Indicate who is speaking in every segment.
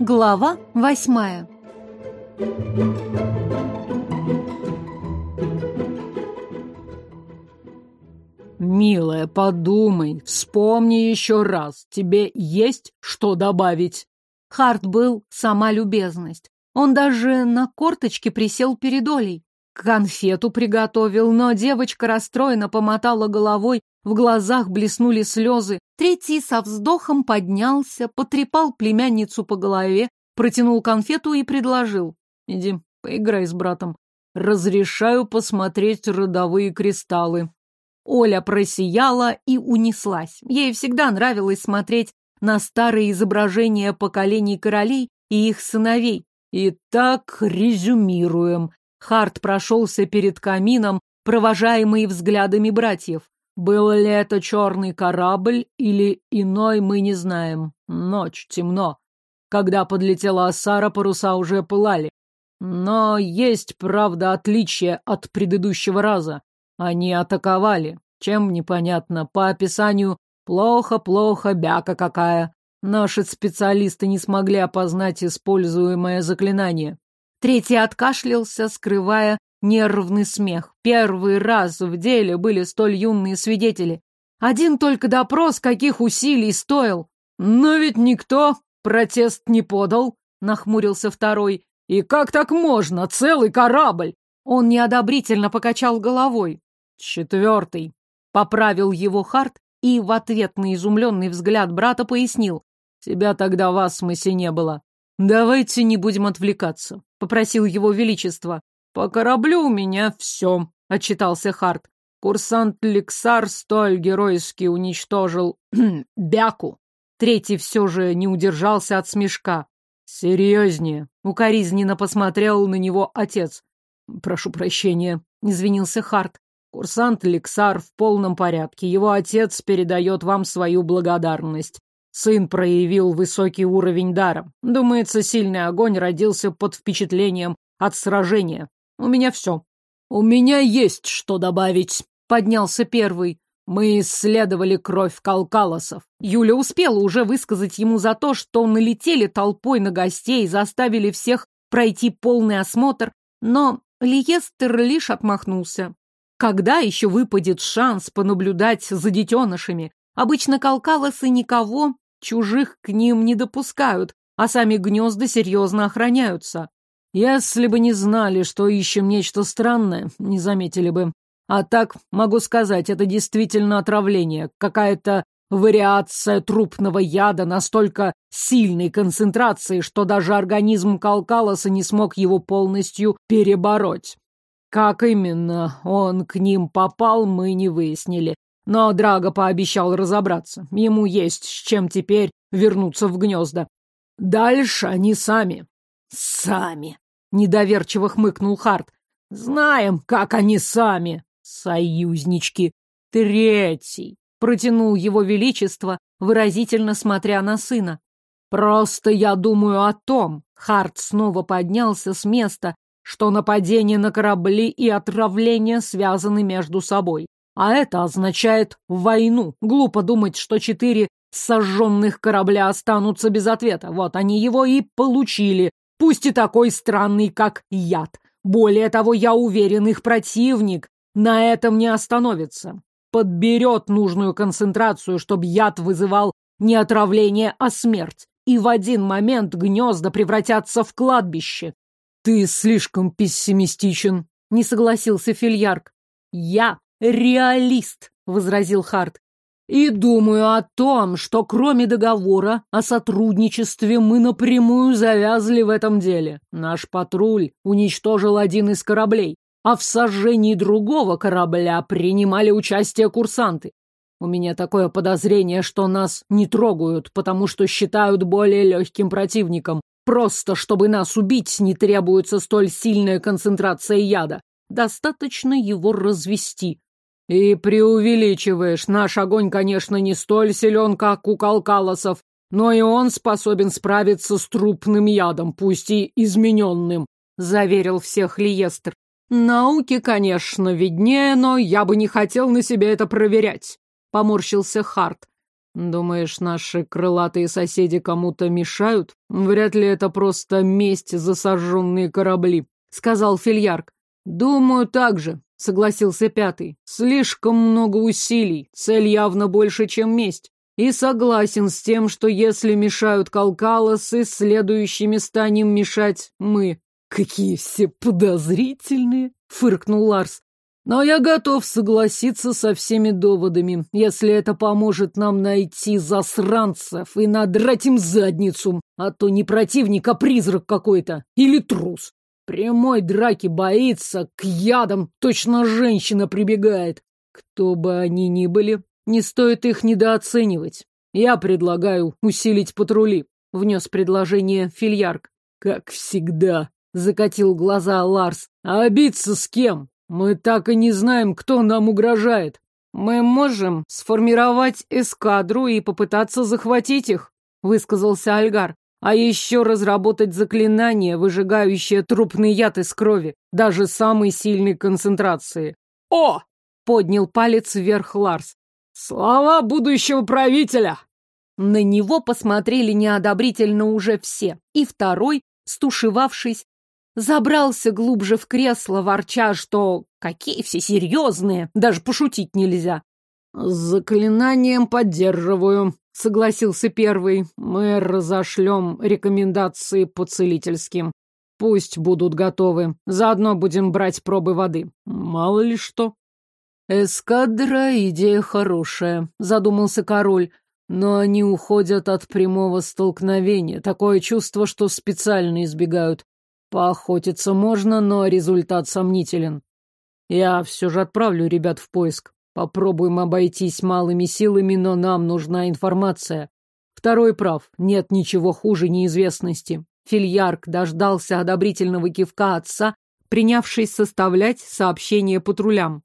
Speaker 1: Глава восьмая
Speaker 2: «Милая, подумай, вспомни еще раз. Тебе есть что добавить?»
Speaker 1: Харт был сама любезность. Он даже на корточке присел перед Олей. Конфету приготовил, но девочка расстроенно помотала головой, в глазах блеснули слезы. Третий со вздохом поднялся, потрепал племянницу по голове, протянул конфету и предложил.
Speaker 2: «Иди, поиграй с братом. Разрешаю посмотреть родовые кристаллы».
Speaker 1: Оля просияла и унеслась. Ей всегда нравилось смотреть на старые изображения поколений королей и их сыновей.
Speaker 2: Итак, резюмируем. Харт прошелся перед камином, провожаемый взглядами братьев. Был ли это черный корабль или иной, мы не знаем. Ночь, темно. Когда подлетела Асара, паруса уже пылали. Но есть, правда, отличие от предыдущего раза. Они атаковали. Чем непонятно. По описанию плохо-плохо, бяка какая. Наши специалисты не смогли опознать используемое заклинание.
Speaker 1: Третий откашлялся, скрывая нервный смех. Первый раз в деле были столь юные свидетели. Один только допрос каких усилий стоил.
Speaker 2: Но ведь никто протест не подал, нахмурился второй. И как так можно? Целый корабль!
Speaker 1: Он неодобрительно покачал головой.
Speaker 2: Четвертый. Поправил его Харт и в ответ на изумленный взгляд брата пояснил. Тебя тогда в асмосе не было. Давайте не будем отвлекаться, попросил его величество. По кораблю у меня все, отчитался Харт. Курсант Лексар столь геройски уничтожил Бяку. Третий все же не удержался от смешка. Серьезнее. Укоризненно посмотрел на него отец. Прошу прощения, извинился Харт. Курсант Лексар в полном порядке. Его отец передает вам свою благодарность. Сын проявил высокий уровень дара. Думается, сильный огонь родился под впечатлением от сражения. У меня все. У меня есть что добавить, поднялся первый. Мы исследовали кровь калкалосов. Юля успела уже высказать ему за то, что налетели толпой на гостей и заставили всех пройти полный осмотр, но Лиестер лишь отмахнулся. Когда еще выпадет шанс понаблюдать за детенышами? Обычно калкалосы никого Чужих к ним не допускают, а сами гнезда серьезно охраняются. Если бы не знали, что ищем нечто странное, не заметили бы. А так, могу сказать, это действительно отравление, какая-то вариация трупного яда настолько сильной концентрации, что даже организм Калкалоса не смог его полностью перебороть. Как именно он к ним попал, мы не выяснили. Но Драго пообещал разобраться. Ему есть с чем теперь вернуться в гнезда. Дальше они сами. Сами. Недоверчиво хмыкнул Харт. Знаем, как они сами. Союзнички. Третий. Протянул его величество, выразительно смотря на сына. Просто я думаю о том. Харт снова поднялся с места, что нападение на корабли и отравление связаны между собой. А это означает войну. Глупо думать, что четыре сожженных корабля останутся без ответа. Вот они его и получили, пусть и такой странный, как яд. Более того, я уверен, их противник на этом не остановится. Подберет нужную концентрацию, чтобы яд вызывал не отравление, а смерть. И в один момент гнезда превратятся в кладбище. Ты слишком пессимистичен, не согласился Фильярк. Я «Реалист», — возразил Харт. «И думаю о том, что кроме договора о сотрудничестве мы напрямую завязли в этом деле. Наш патруль уничтожил один из кораблей, а в сожжении другого корабля принимали участие курсанты. У меня такое подозрение, что нас не трогают, потому что считают более легким противником. Просто, чтобы нас убить, не требуется столь сильная концентрация яда. Достаточно его развести. И преувеличиваешь. Наш огонь, конечно, не столь силен, как у калкалосов, но и он способен справиться с трупным ядом, пусть и измененным, — заверил всех Лиестр. Науке, конечно, виднее, но я бы не хотел на себе это проверять, — поморщился Харт. Думаешь, наши крылатые соседи кому-то мешают? Вряд ли это просто месть за сожженные корабли, сказал Фильярк. Думаю, так же, согласился пятый. Слишком много усилий, цель явно больше, чем месть. И согласен с тем, что если мешают Калкалосы, следующими станем мешать мы. Какие все подозрительные, фыркнул Ларс. Но я готов согласиться со всеми доводами, если это поможет нам найти засранцев и надрать им задницу, а то не противник, а призрак какой-то или трус. Прямой драки боится, к ядам точно женщина прибегает. Кто бы они ни были, не стоит их недооценивать. Я предлагаю усилить патрули, — внес предложение Фильярк. Как всегда, — закатил глаза Ларс. А биться с кем? Мы так и не знаем, кто нам угрожает. Мы можем сформировать эскадру и попытаться захватить их, — высказался Альгар. А еще разработать заклинание, выжигающее трупный яд из крови, даже самой сильной концентрации. О! Поднял палец вверх Ларс. «Слова будущего правителя!»
Speaker 1: На него посмотрели неодобрительно уже все. И второй, стушевавшись, забрался глубже в кресло, ворча, что какие все серьезные, даже пошутить нельзя.
Speaker 2: «С заклинанием поддерживаю», — согласился первый. «Мы разошлем рекомендации по целительским. Пусть будут готовы. Заодно будем брать пробы воды. Мало ли что». «Эскадра — идея хорошая», — задумался король. «Но они уходят от прямого столкновения. Такое чувство, что специально избегают. Поохотиться можно, но результат сомнителен. Я все же отправлю ребят в поиск. Попробуем обойтись малыми силами, но нам нужна информация. Второй прав. Нет ничего хуже неизвестности». Фильярк дождался одобрительного кивка отца, принявшись составлять сообщение патрулям.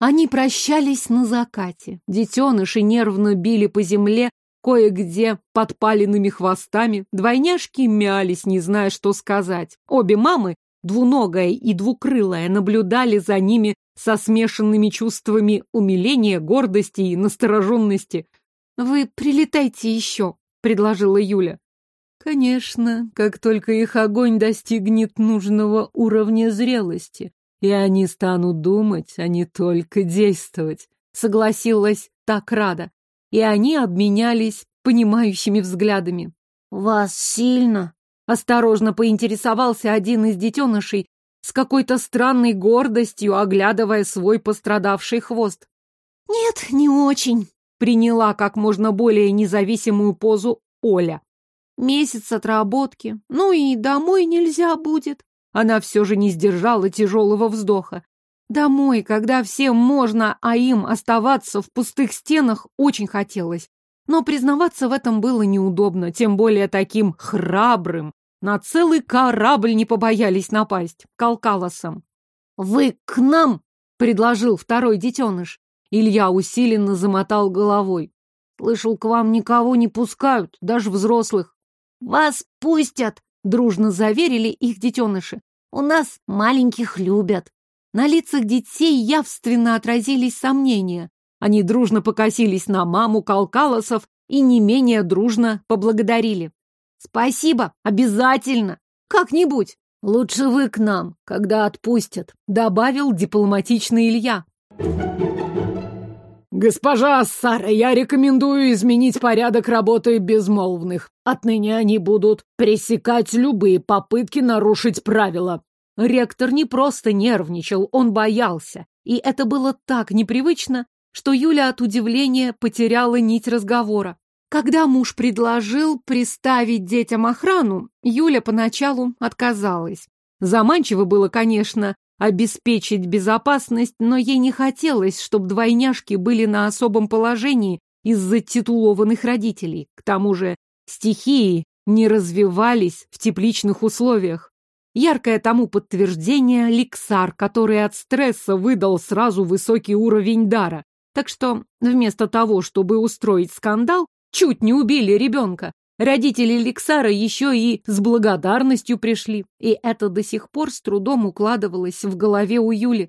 Speaker 1: Они прощались на закате. Детеныши нервно били по земле, кое-где подпаленными хвостами. Двойняшки мялись, не зная, что сказать. Обе мамы, двуногая и двукрылая, наблюдали за ними со смешанными чувствами умиления, гордости и настороженности. «Вы прилетайте еще», — предложила Юля.
Speaker 2: «Конечно, как только их огонь достигнет нужного уровня зрелости и они станут думать, а не только действовать. Согласилась так рада. И они обменялись понимающими взглядами.
Speaker 1: «Вас сильно?» Осторожно поинтересовался один из детенышей с какой-то странной гордостью, оглядывая свой пострадавший хвост. «Нет, не очень», — приняла как можно более независимую позу Оля. «Месяц отработки, ну и домой нельзя будет. Она все же не сдержала тяжелого вздоха. Домой, когда всем можно, а им оставаться в пустых стенах, очень хотелось. Но признаваться в этом было неудобно, тем более таким храбрым. На целый корабль не побоялись напасть, Калкалосом. «Вы к нам?» — предложил второй детеныш. Илья усиленно замотал головой. «Слышал, к вам никого не пускают, даже взрослых». «Вас пустят!» — дружно заверили их детеныши. У нас маленьких любят. На лицах детей явственно отразились сомнения. Они дружно покосились на маму Калкалосов и не менее дружно поблагодарили. «Спасибо, обязательно! Как-нибудь! Лучше вы к нам, когда отпустят», — добавил дипломатичный Илья.
Speaker 2: «Госпожа Сара, я рекомендую изменить порядок работы безмолвных. Отныне они будут пресекать любые попытки нарушить правила».
Speaker 1: Ректор не просто нервничал, он боялся. И это было так непривычно, что Юля от удивления потеряла нить разговора. Когда муж предложил приставить детям охрану, Юля поначалу отказалась. Заманчиво было, конечно, обеспечить безопасность, но ей не хотелось, чтобы двойняшки были на особом положении из-за титулованных родителей. К тому же стихии не развивались в тепличных условиях. Яркое тому подтверждение — Ликсар, который от стресса выдал сразу высокий уровень дара. Так что вместо того, чтобы устроить скандал, чуть не убили ребенка. Родители Лексара еще и с благодарностью пришли, и это до сих пор с трудом укладывалось в голове у Юли.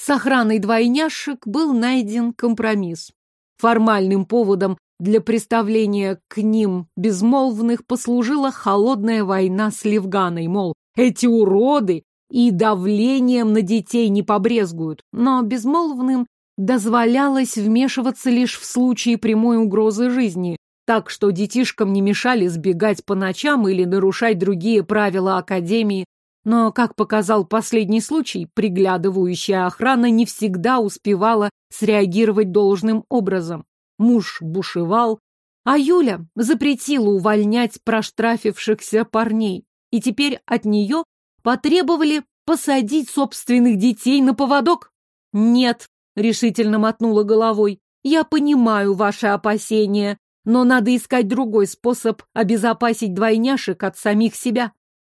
Speaker 1: С охраной двойняшек был найден компромисс. Формальным поводом для представления к ним безмолвных послужила холодная война с Левганой, мол, эти уроды и давлением на детей не побрезгуют, но безмолвным дозволялось вмешиваться лишь в случае прямой угрозы жизни, так что детишкам не мешали сбегать по ночам или нарушать другие правила Академии, но, как показал последний случай, приглядывающая охрана не всегда успевала среагировать должным образом. Муж бушевал, а Юля запретила увольнять проштрафившихся парней, и теперь от нее потребовали посадить собственных детей на поводок. Нет, решительно мотнула головой, я понимаю ваши опасения, но надо искать другой способ обезопасить двойняшек от самих себя.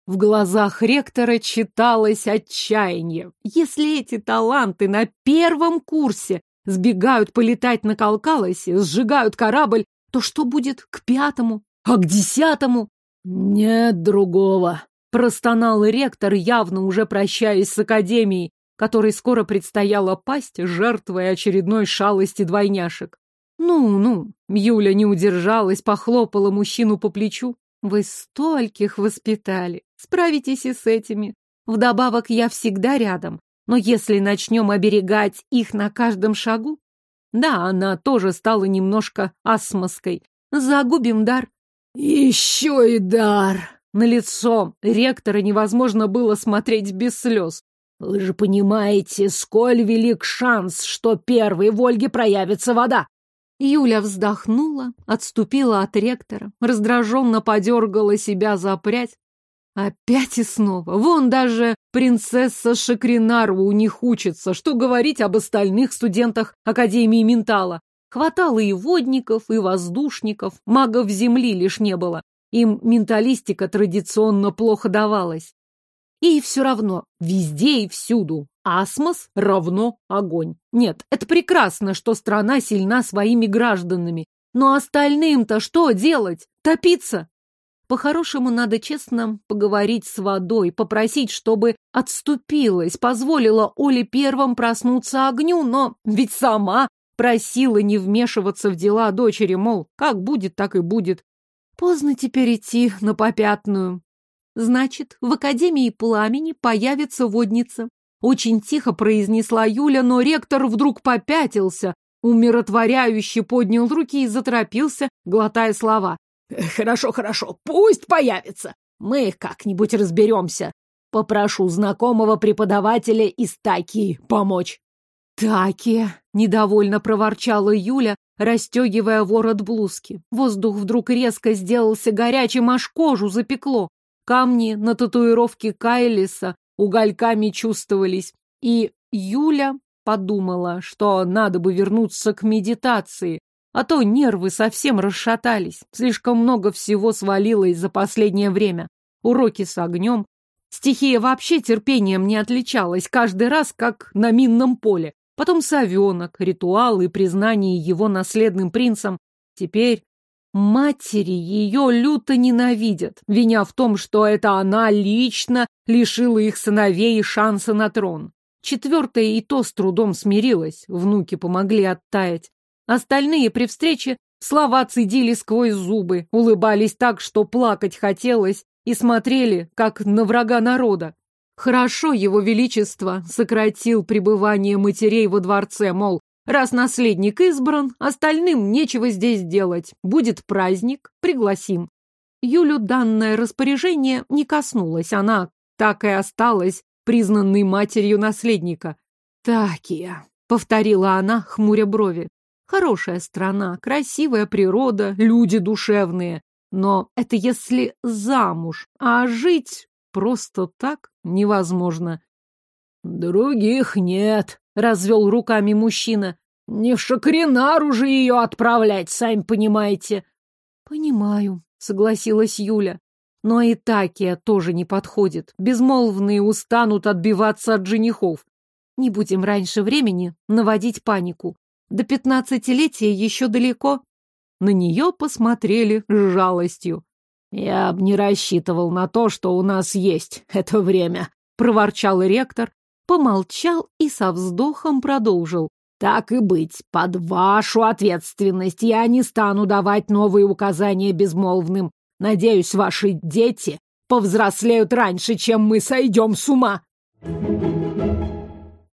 Speaker 1: В глазах ректора читалось отчаяние. Если эти таланты на первом курсе сбегают полетать на Калкалосе, сжигают корабль, то что будет к пятому, а к десятому? Нет другого, простонал ректор, явно уже прощаясь с академией, которой скоро предстояло пасть жертвой очередной шалости двойняшек. «Ну-ну», — Юля не удержалась, похлопала мужчину по плечу. «Вы стольких воспитали. Справитесь и с этими. Вдобавок я всегда рядом. Но если начнем оберегать их на каждом шагу... Да, она тоже стала немножко асмоской. Загубим дар. Еще и дар! На лицо ректора невозможно было смотреть без слез. Вы же понимаете, сколь велик шанс, что первой в Ольге проявится вода. Юля вздохнула, отступила от ректора, раздраженно подергала себя за прядь. Опять и снова. Вон даже принцесса Шакринару у них учится. Что говорить об остальных студентах Академии Ментала? Хватало и водников, и воздушников. Магов земли лишь не было. Им менталистика традиционно плохо давалась. И все равно, везде и всюду. Асмос равно огонь. Нет, это прекрасно, что страна сильна своими гражданами. Но остальным-то что делать? Топиться? По-хорошему, надо честно поговорить с водой, попросить, чтобы отступилась, позволила Оле первым проснуться огню, но ведь сама просила не вмешиваться в дела дочери, мол, как будет, так и будет. Поздно теперь идти на попятную. Значит, в Академии Пламени появится водница. Очень тихо произнесла Юля, но ректор вдруг попятился, умиротворяюще поднял руки и заторопился, глотая слова. «Хорошо, хорошо, пусть появится. Мы как-нибудь разберемся. Попрошу знакомого преподавателя из Такии помочь». «Такия!» — недовольно проворчала Юля, расстегивая ворот блузки. Воздух вдруг резко сделался горячим, аж кожу запекло. Камни на татуировке Кайлиса угольками чувствовались, и Юля подумала, что надо бы вернуться к медитации, а то нервы совсем расшатались, слишком много всего свалилось за последнее время. Уроки с огнем. Стихия вообще терпением не отличалась, каждый раз как на минном поле. Потом совенок, ритуал и признание его наследным принцем. Теперь Матери ее люто ненавидят, виня в том, что это она лично лишила их сыновей шанса на трон. Четвертая и то с трудом смирилась, внуки помогли оттаять. Остальные при встрече слова цедили сквозь зубы, улыбались так, что плакать хотелось, и смотрели, как на врага народа. Хорошо его величество сократил пребывание матерей во дворце, мол, Раз наследник избран, остальным нечего здесь делать. Будет праздник, пригласим. Юлю данное распоряжение не коснулось, она так и осталась признанной матерью наследника. «Такия», — повторила она, хмуря брови. «Хорошая страна, красивая природа, люди душевные. Но это если замуж, а жить просто так невозможно». «Других нет», — развел руками мужчина. «Не в Шакринару же ее отправлять, сами понимаете». «Понимаю», — согласилась Юля. «Но и Такия тоже не подходит. Безмолвные устанут отбиваться от женихов. Не будем раньше времени наводить панику. До пятнадцатилетия еще далеко». На нее посмотрели с жалостью. «Я б не рассчитывал на то, что у нас есть это время», — проворчал ректор, помолчал и со вздохом продолжил.
Speaker 3: Так и быть, под вашу ответственность я не стану давать новые указания безмолвным. Надеюсь, ваши дети повзрослеют раньше, чем мы сойдем с ума.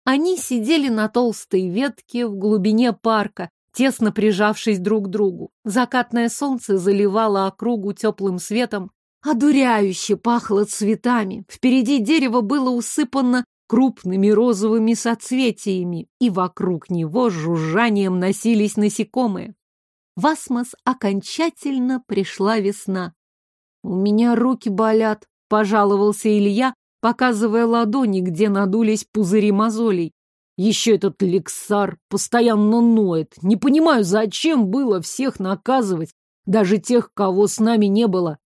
Speaker 1: Они сидели на толстой ветке в глубине парка, тесно прижавшись друг к другу. Закатное солнце заливало округу теплым светом, одуряюще пахло цветами. Впереди дерево было усыпано крупными розовыми соцветиями, и вокруг него жужжанием носились насекомые. В Асмос окончательно пришла весна. «У меня руки болят», — пожаловался Илья, показывая ладони, где надулись пузыри мозолей. Еще этот лексар постоянно ноет. Не понимаю, зачем было всех наказывать, даже тех, кого с нами не было.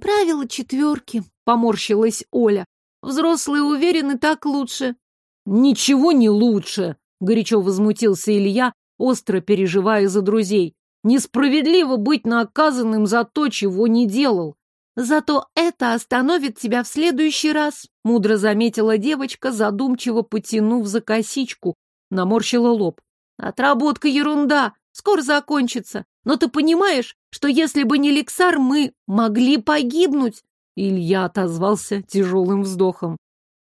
Speaker 1: Правило четверки, поморщилась Оля. Взрослые уверены, так лучше.
Speaker 2: Ничего не лучше, горячо возмутился Илья, остро переживая за друзей. Несправедливо быть наказанным за то, чего не делал.
Speaker 1: Зато это остановит тебя в следующий раз, мудро заметила девочка, задумчиво потянув за косичку, наморщила лоб. Отработка ерунда, скоро закончится. Но ты понимаешь, что если бы не Лексар, мы могли погибнуть?
Speaker 2: Илья отозвался тяжелым вздохом.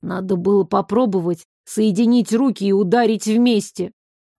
Speaker 2: Надо было попробовать соединить руки и ударить вместе.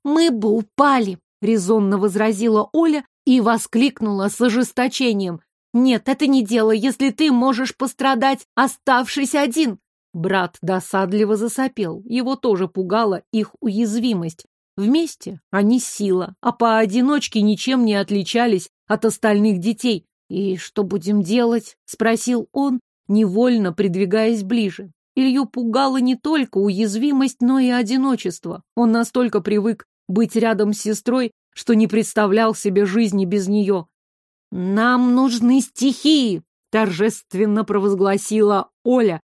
Speaker 1: Мы бы упали, резонно возразила Оля и воскликнула с ожесточением. Нет, это не дело, если ты можешь пострадать, оставшись один. Брат досадливо засопел. Его тоже пугала их уязвимость. Вместе они сила, а поодиночке ничем не отличались от остальных детей. «И что будем делать?» — спросил он, невольно придвигаясь ближе. Илью пугала не только уязвимость, но и одиночество. Он настолько привык быть рядом с сестрой, что не представлял себе жизни без нее. «Нам нужны стихии!» — торжественно провозгласила Оля.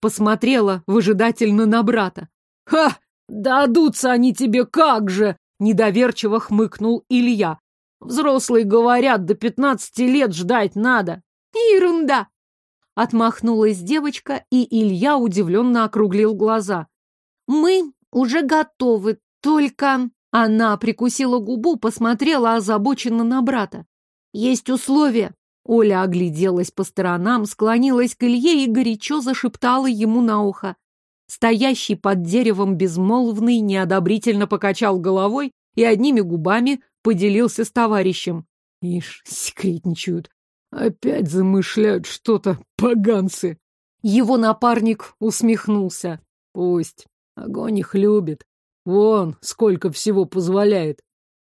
Speaker 1: Посмотрела выжидательно на брата.
Speaker 2: «Ха! Дадутся они тебе как же!» — недоверчиво хмыкнул Илья. «Взрослые говорят, до пятнадцати лет ждать надо».
Speaker 1: «Ерунда!» — отмахнулась девочка, и Илья удивленно округлил глаза. «Мы уже готовы, только...» Она прикусила губу, посмотрела озабоченно на брата. Есть условия. Оля огляделась по сторонам, склонилась к Илье и горячо зашептала ему на ухо. Стоящий под деревом безмолвный неодобрительно покачал головой и одними губами поделился с товарищем.
Speaker 2: Ишь, секретничают. Опять замышляют что-то, поганцы.
Speaker 1: Его напарник усмехнулся.
Speaker 2: Пусть. Огонь их любит. Вон, сколько всего позволяет.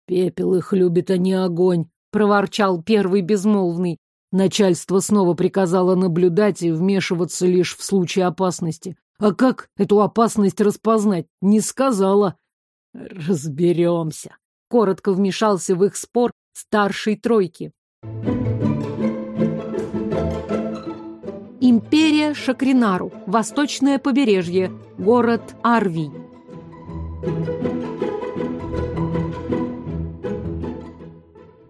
Speaker 2: Пепел их любит, а не огонь. — проворчал первый безмолвный. Начальство снова приказало наблюдать и вмешиваться лишь в случае опасности. А как эту опасность распознать? Не сказала. Разберемся. Коротко вмешался в их спор старшей тройки.
Speaker 1: Империя Шакринару. Восточное побережье. Город Арвий.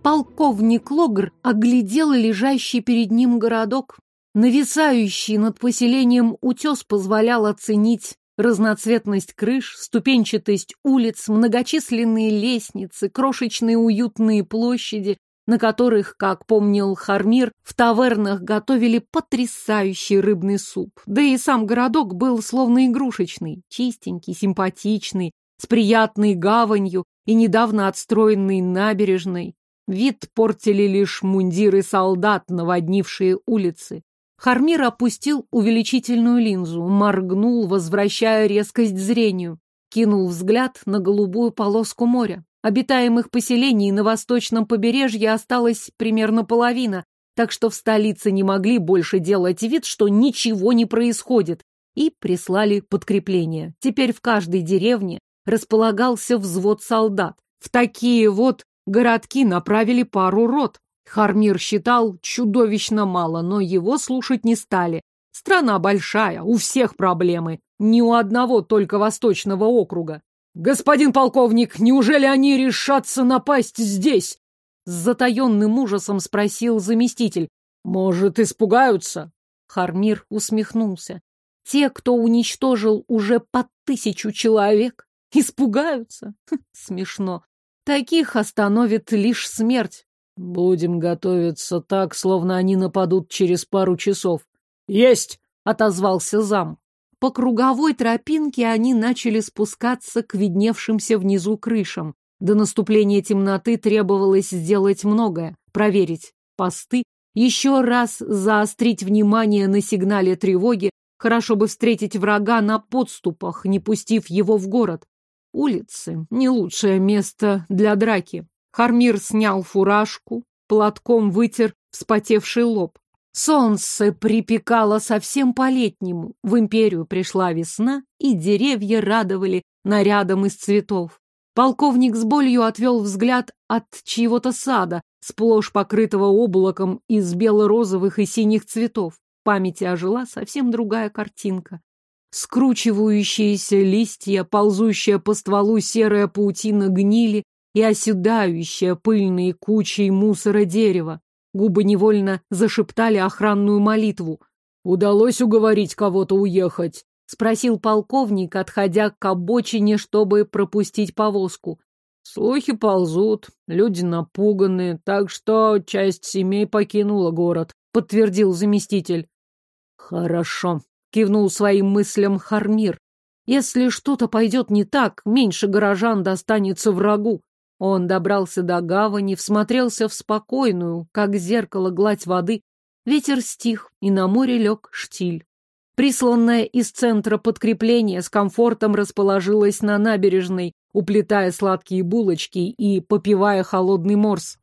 Speaker 1: Полковник Логр оглядел лежащий перед ним городок. Нависающий над поселением утес позволял оценить разноцветность крыш, ступенчатость улиц, многочисленные лестницы, крошечные уютные площади, на которых, как помнил Хармир, в тавернах готовили потрясающий рыбный суп. Да и сам городок был словно игрушечный, чистенький, симпатичный, с приятной гаванью и недавно отстроенной набережной. Вид портили лишь мундиры солдат, наводнившие улицы. Хармир опустил увеличительную линзу, моргнул, возвращая резкость зрению, кинул взгляд на голубую полоску моря. Обитаемых поселений на восточном побережье осталось примерно половина, так что в столице не могли больше делать вид, что ничего не происходит, и прислали подкрепление. Теперь в каждой деревне располагался взвод солдат. В такие вот городки направили пару рот. Хармир считал чудовищно мало, но его слушать не стали. Страна большая, у всех проблемы. Ни у одного только восточного округа. «Господин полковник, неужели они решатся напасть здесь?» С затаенным ужасом спросил заместитель. «Может, испугаются?» Хармир усмехнулся. «Те, кто уничтожил уже по тысячу человек, Испугаются? Смешно. Таких остановит лишь смерть.
Speaker 2: Будем готовиться так, словно они нападут через пару часов. Есть!
Speaker 1: Отозвался зам. По круговой тропинке они начали спускаться к видневшимся внизу крышам. До наступления темноты требовалось сделать многое. Проверить посты, еще раз заострить внимание на сигнале тревоги, хорошо бы встретить врага на подступах, не пустив его в город. Улицы — не лучшее место для драки. Хармир снял фуражку, платком вытер вспотевший лоб. Солнце припекало совсем по-летнему. В империю пришла весна, и деревья радовали нарядом из цветов. Полковник с болью отвел взгляд от чьего-то сада, сплошь покрытого облаком из бело-розовых и синих цветов. В памяти ожила совсем другая картинка. Скручивающиеся листья, ползущая по стволу серая паутина гнили и оседающая пыльные кучей мусора дерева. Губы невольно зашептали охранную молитву.
Speaker 2: «Удалось уговорить кого-то уехать?»
Speaker 1: — спросил полковник, отходя к обочине, чтобы пропустить повозку.
Speaker 2: «Слухи ползут, люди напуганы, так что часть семей покинула город», — подтвердил заместитель.
Speaker 1: «Хорошо», — кивнул своим мыслям Хармир. «Если что-то пойдет не так, меньше горожан достанется врагу. Он добрался до гавани, всмотрелся в спокойную, как зеркало, гладь воды. Ветер стих, и на море лег штиль. Присланное из центра подкрепление с комфортом расположилось на набережной, уплетая сладкие булочки и попивая холодный морс.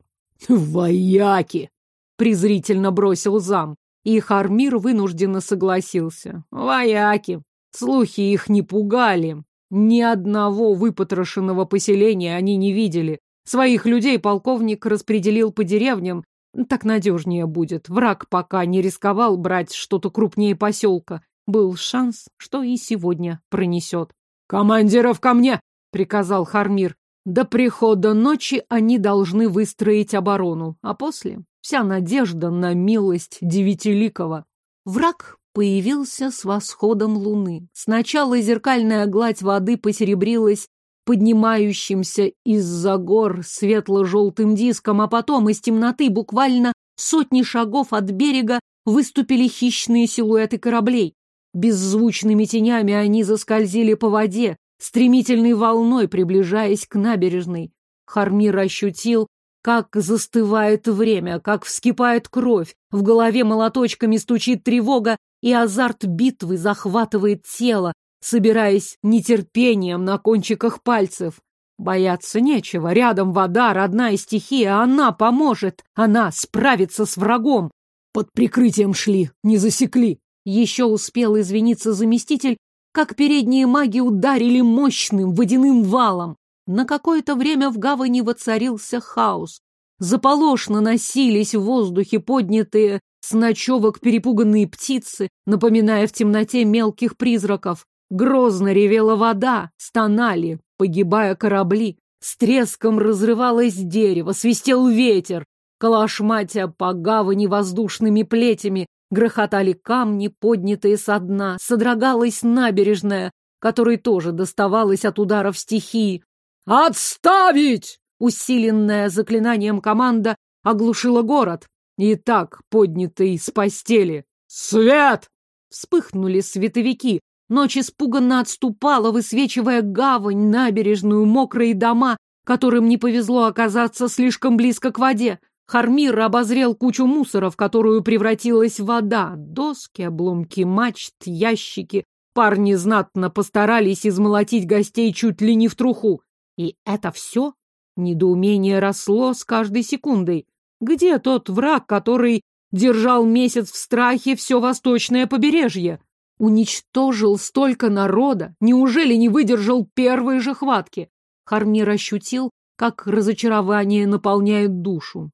Speaker 2: «Вояки!»
Speaker 1: — презрительно бросил зам, и Хармир вынужденно согласился. «Вояки! Слухи их не пугали, ни одного выпотрошенного поселения они не видели. Своих людей полковник распределил по деревням. Так надежнее будет. Враг пока не рисковал брать что-то крупнее поселка. Был шанс, что и сегодня пронесет.
Speaker 2: «Командиров ко мне!» — приказал Хармир.
Speaker 1: До прихода ночи они должны выстроить оборону, а после вся надежда на милость Девятиликова. Враг появился с восходом луны. Сначала зеркальная гладь воды посеребрилась поднимающимся из-за гор светло-желтым диском, а потом из темноты буквально сотни шагов от берега выступили хищные силуэты кораблей. Беззвучными тенями они заскользили по воде, стремительной волной приближаясь к набережной. Хармир ощутил, как застывает время, как вскипает кровь, в голове молоточками стучит тревога, и азарт битвы захватывает тело, собираясь нетерпением на кончиках пальцев. Бояться нечего, рядом вода, родная стихия, она поможет, она справится с врагом.
Speaker 2: Под прикрытием шли, не засекли.
Speaker 1: Еще успел извиниться заместитель, как передние маги ударили мощным водяным валом. На какое-то время в гавани воцарился хаос. Заполошно носились в воздухе поднятые с ночевок перепуганные птицы, напоминая в темноте мелких призраков. Грозно ревела вода, стонали, погибая корабли. С треском разрывалось дерево, свистел ветер. Калашматя по гавани воздушными плетями, грохотали камни, поднятые со дна, содрогалась набережная, которой тоже доставалось от ударов стихии.
Speaker 2: «Отставить!»
Speaker 1: Усиленная заклинанием команда оглушила город и так поднятый с постели.
Speaker 2: «Свет!»
Speaker 1: Вспыхнули световики. Ночь испуганно отступала, высвечивая гавань, набережную, мокрые дома, которым не повезло оказаться слишком близко к воде. Хармир обозрел кучу мусора, в которую превратилась вода. Доски, обломки мачт, ящики. Парни знатно постарались измолотить гостей чуть ли не в труху. И это все? Недоумение росло с каждой секундой. Где тот враг, который держал месяц в страхе все восточное побережье? Уничтожил столько народа, неужели не выдержал первой же хватки? Хармир ощутил, как разочарование наполняет душу.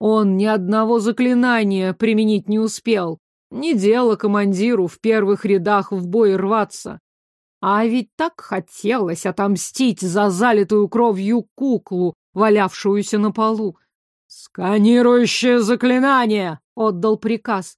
Speaker 1: Он ни одного заклинания применить не успел. Не дело командиру в первых рядах в бой рваться. А ведь так хотелось отомстить за залитую кровью куклу, валявшуюся на полу.
Speaker 2: «Сканирующее заклинание!»
Speaker 1: — отдал приказ.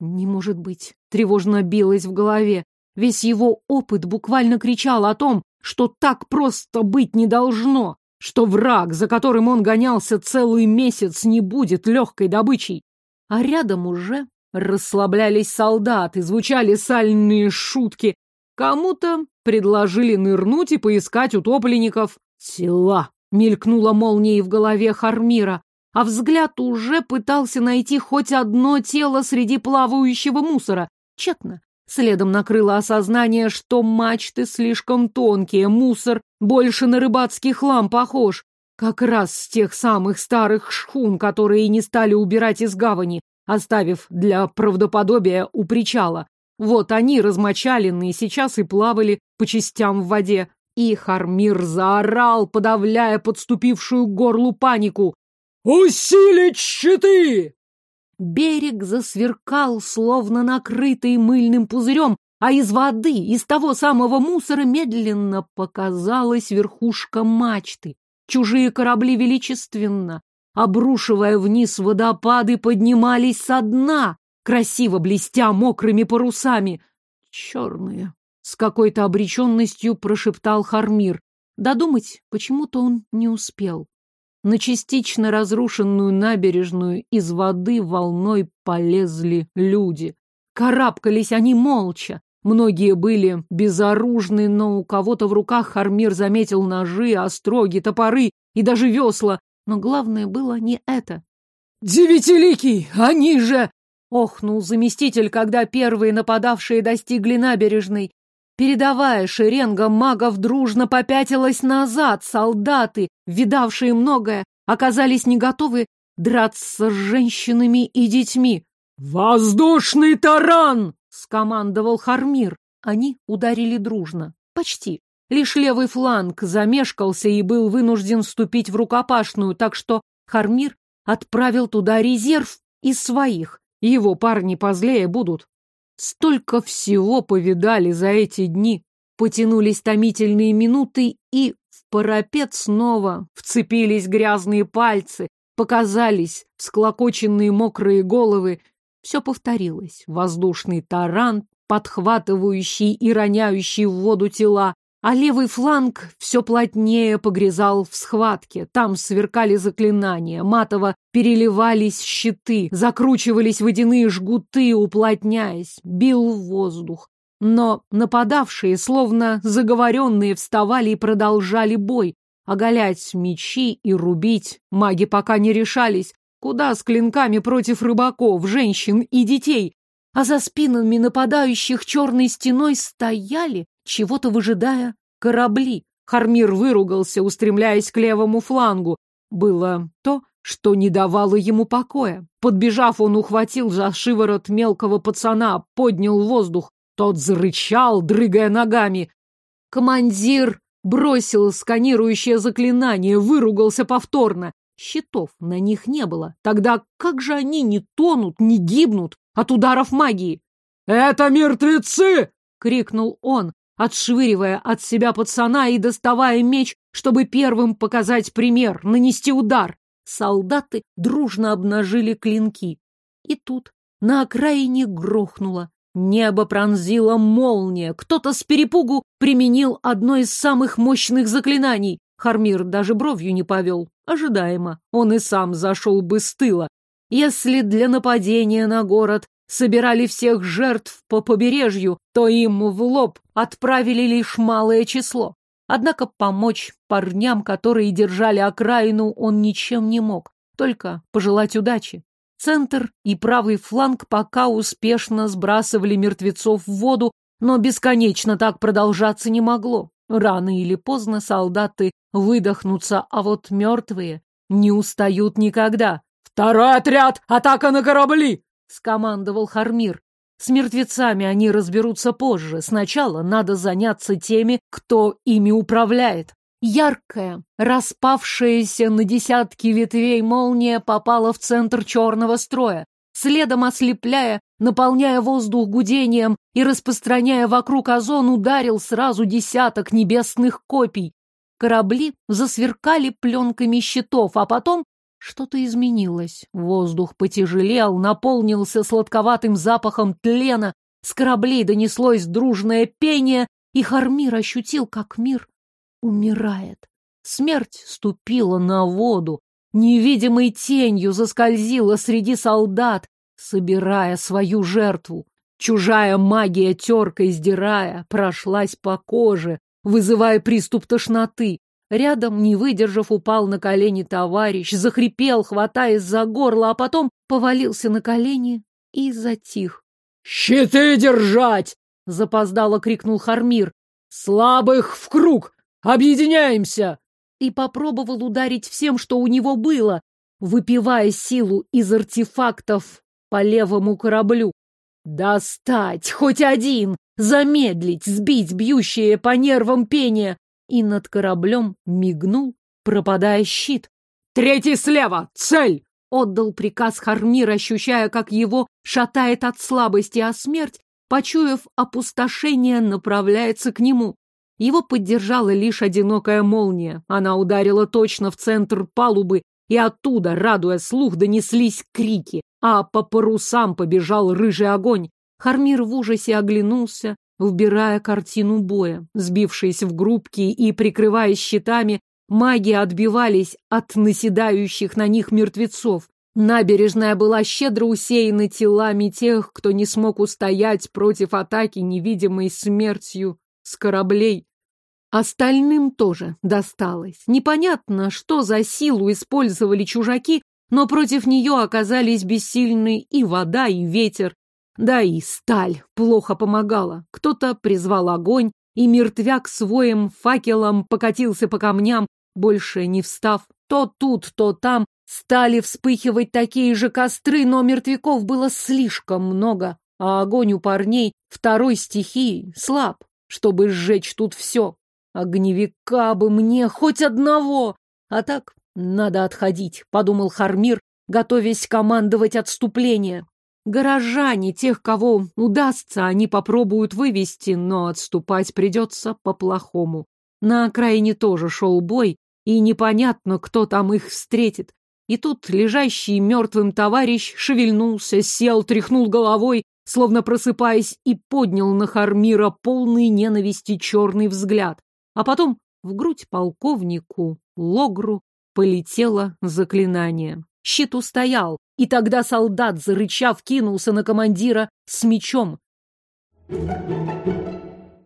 Speaker 1: «Не может быть!» — тревожно билось в голове. Весь его опыт буквально кричал о том,
Speaker 3: что так просто быть не должно, что враг, за которым он гонялся целый месяц, не будет легкой добычей. А рядом уже расслаблялись солдаты, звучали сальные шутки. Кому-то предложили нырнуть и поискать утопленников. Тела! Мелькнула молнией в голове Хармира, а взгляд уже пытался найти хоть одно тело среди плавающего мусора. Тщетно. Следом накрыло осознание, что мачты слишком тонкие, мусор больше на рыбацкий хлам похож. Как раз с тех самых старых шхун, которые не стали убирать из гавани, оставив для правдоподобия у причала. Вот они, размочаленные, сейчас и плавали по частям в воде. И Хармир заорал, подавляя подступившую к горлу панику. «Усилить щиты!» Берег засверкал, словно накрытый мыльным пузырем, а из воды, из того самого мусора, медленно показалась верхушка мачты. Чужие корабли величественно, обрушивая вниз водопады, поднимались со дна, красиво блестя мокрыми парусами. Черные. С какой-то обреченностью прошептал Хармир. Додумать почему-то он не успел. На частично разрушенную набережную из воды волной полезли люди. Карабкались они молча. Многие были безоружны, но у кого-то в руках Хармир заметил ножи, остроги, топоры и даже весла. Но главное было не это. «Девятиликий! Они же!» — охнул заместитель, когда первые нападавшие достигли набережной. Передовая шеренга магов дружно попятилась назад. Солдаты, видавшие многое, оказались не готовы драться с женщинами и детьми. «Воздушный таран!» — скомандовал Хармир. Они ударили дружно. Почти. Лишь левый фланг замешкался и был вынужден вступить в рукопашную, так что Хармир отправил туда резерв из своих. Его парни позлее будут. Столько всего повидали за эти дни. Потянулись томительные минуты, и в парапет снова вцепились грязные пальцы, показались всклокоченные мокрые головы. Все повторилось. Воздушный таран, подхватывающий и роняющий в воду тела, а левый фланг все плотнее погрязал в схватке. Там сверкали заклинания, матово переливались щиты, закручивались водяные жгуты, уплотняясь, бил воздух. Но нападавшие, словно заговоренные, вставали и продолжали бой. Оголять мечи и рубить маги пока не решались. Куда с клинками против рыбаков, женщин и детей? А за спинами нападающих черной стеной стояли чего-то выжидая корабли. Хармир выругался, устремляясь к левому флангу. Было то, что не давало ему покоя. Подбежав, он ухватил за шиворот мелкого пацана, поднял воздух. Тот зарычал, дрыгая ногами. Командир бросил сканирующее заклинание, выругался повторно. Щитов на них не было. Тогда как же они не тонут, не гибнут от ударов магии? «Это мертвецы!» — крикнул он, отшвыривая от себя пацана и доставая меч, чтобы первым показать пример, нанести удар. Солдаты дружно обнажили клинки. И тут на окраине грохнуло. Небо пронзила молния. Кто-то с перепугу применил одно из самых мощных заклинаний. Хармир даже бровью не повел. Ожидаемо. Он и сам зашел бы с тыла. Если для нападения на город собирали всех жертв по побережью, то им в лоб отправили лишь малое число. Однако помочь парням, которые держали окраину, он ничем не мог, только пожелать удачи. Центр и правый фланг пока успешно сбрасывали мертвецов в воду, но бесконечно так продолжаться не могло. Рано или поздно солдаты выдохнутся, а вот мертвые не устают никогда. «Второй отряд! Атака на корабли!» — скомандовал Хармир. С мертвецами они разберутся позже. Сначала надо заняться теми, кто ими управляет. Яркая, распавшаяся на десятки ветвей молния попала в центр черного строя, следом ослепляя, наполняя воздух гудением и распространяя вокруг озон, ударил сразу десяток небесных копий. Корабли засверкали пленками щитов, а потом что-то изменилось. Воздух потяжелел, наполнился сладковатым запахом тлена, с кораблей донеслось дружное пение, и Хармир ощутил, как мир
Speaker 1: умирает. Смерть ступила на воду, невидимой тенью заскользила среди солдат, собирая свою жертву. Чужая магия теркой сдирая, прошлась по коже, вызывая приступ тошноты. Рядом, не выдержав, упал на колени товарищ, захрипел, хватаясь за горло, а потом повалился на колени и затих.
Speaker 3: «Щиты держать!» — запоздало крикнул Хармир. «Слабых в круг! Объединяемся!»
Speaker 1: И попробовал ударить всем, что у него было, выпивая силу из артефактов по левому кораблю. Достать хоть один, замедлить, сбить бьющее по нервам пение. И над кораблем мигнул, пропадая щит.
Speaker 3: «Третий слева! Цель!»
Speaker 1: Отдал приказ Хармир, ощущая, как его шатает от слабости, а смерть, почуяв опустошение, направляется к нему. Его поддержала лишь одинокая молния. Она ударила точно в центр палубы, и оттуда, радуя слух, донеслись крики а по парусам побежал рыжий огонь. Хармир в ужасе оглянулся, вбирая картину боя. Сбившись в группки и прикрываясь щитами, маги отбивались от наседающих на них мертвецов. Набережная была щедро усеяна телами тех, кто не смог устоять против атаки невидимой смертью с кораблей. Остальным тоже досталось. Непонятно, что за силу использовали чужаки, но против нее оказались бессильны и вода, и ветер. Да и сталь плохо помогала. Кто-то призвал огонь, и мертвяк своим факелом покатился по камням, больше не встав. То тут, то там стали вспыхивать такие же костры, но мертвяков было слишком много, а огонь у парней второй стихии слаб, чтобы сжечь тут все. Огневика бы мне хоть одного! А так «Надо отходить», — подумал Хармир, готовясь командовать отступление. Горожане, тех, кого удастся, они попробуют вывести, но отступать придется по-плохому. На окраине тоже шел бой, и непонятно, кто там их встретит. И тут лежащий мертвым товарищ шевельнулся, сел, тряхнул головой, словно просыпаясь, и поднял на Хармира полный ненависти черный взгляд. А потом в грудь полковнику, логру, полетело заклинание. Щит устоял, и тогда солдат, зарычав, кинулся на командира с мечом.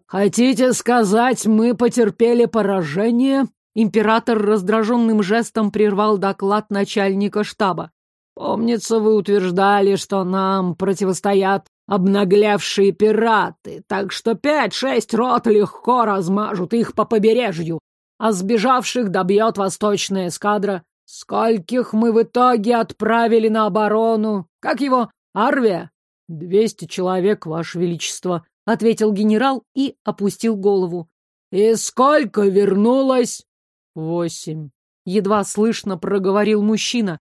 Speaker 3: «Хотите сказать, мы потерпели поражение?» Император раздраженным жестом прервал доклад начальника штаба. «Помнится, вы утверждали, что нам противостоят обнаглевшие пираты, так что пять-шесть рот легко размажут их по побережью а сбежавших добьет восточная эскадра. Скольких мы в итоге отправили на оборону? Как его? Арвия? Двести человек, ваше величество, — ответил генерал и опустил голову. И сколько вернулось? Восемь. Едва слышно проговорил мужчина.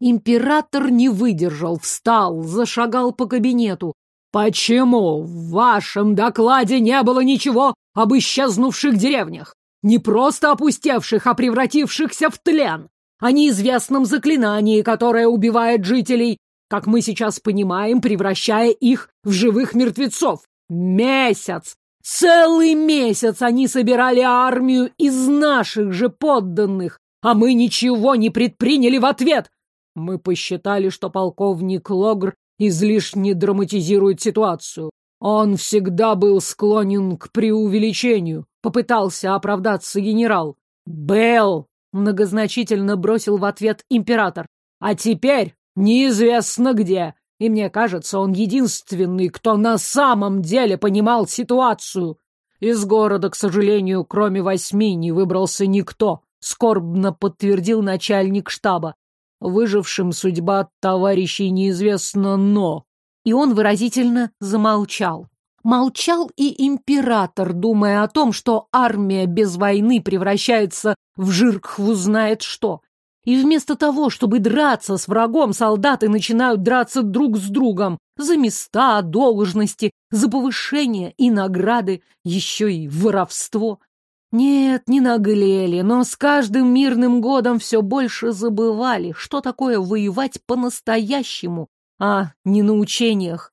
Speaker 3: Император не выдержал, встал, зашагал по кабинету. Почему в вашем докладе не было ничего об исчезнувших деревнях? Не просто опустевших, а превратившихся в тлен. О неизвестном заклинании, которое убивает жителей, как мы сейчас понимаем, превращая их в живых мертвецов. Месяц! Целый месяц они собирали армию из наших же подданных, а мы ничего не предприняли в ответ. Мы посчитали, что полковник Логр излишне драматизирует ситуацию. Он всегда был склонен к преувеличению. Попытался оправдаться генерал. «Белл!» — многозначительно бросил в ответ император. «А теперь неизвестно где. И мне кажется, он единственный, кто на самом деле понимал ситуацию. Из города, к сожалению, кроме восьми, не выбрался никто», — скорбно подтвердил начальник штаба. Выжившим судьба товарищей неизвестна, но и он выразительно замолчал. Молчал и император, думая о том, что армия без войны превращается в жиркхву знает что. И вместо того, чтобы драться с врагом, солдаты начинают драться друг с другом за места, должности, за повышение и награды, еще и воровство. Нет, не наглели, но с каждым мирным годом все больше забывали, что такое воевать по-настоящему, а не на учениях.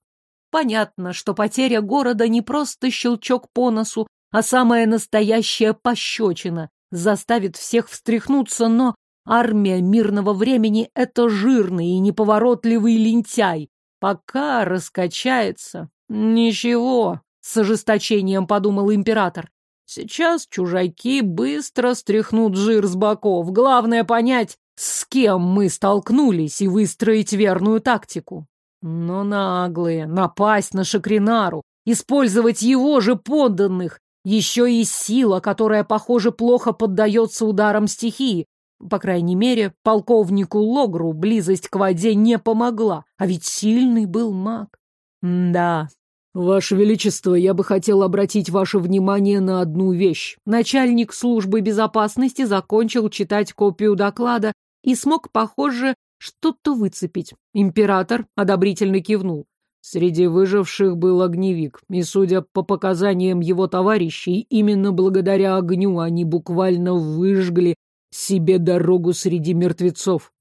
Speaker 3: Понятно, что потеря города не просто щелчок по носу,
Speaker 1: а самая настоящая пощечина заставит всех встряхнуться, но армия мирного времени — это жирный и неповоротливый лентяй. Пока раскачается. Ничего, с ожесточением подумал император. Сейчас чужаки быстро стряхнут жир с боков. Главное понять, с кем мы столкнулись, и выстроить верную тактику. Но наглые, напасть на Шакринару, использовать его же подданных, еще и сила, которая, похоже, плохо поддается ударам стихии. По крайней мере, полковнику Логру близость к воде не помогла, а ведь сильный был маг. да,
Speaker 3: «Ваше Величество, я бы хотел обратить ваше внимание на одну вещь».
Speaker 1: Начальник службы безопасности закончил читать копию доклада и смог, похоже, что-то выцепить. Император одобрительно кивнул.
Speaker 3: Среди выживших был огневик, и, судя по показаниям его товарищей, именно благодаря огню они буквально выжгли себе дорогу среди мертвецов.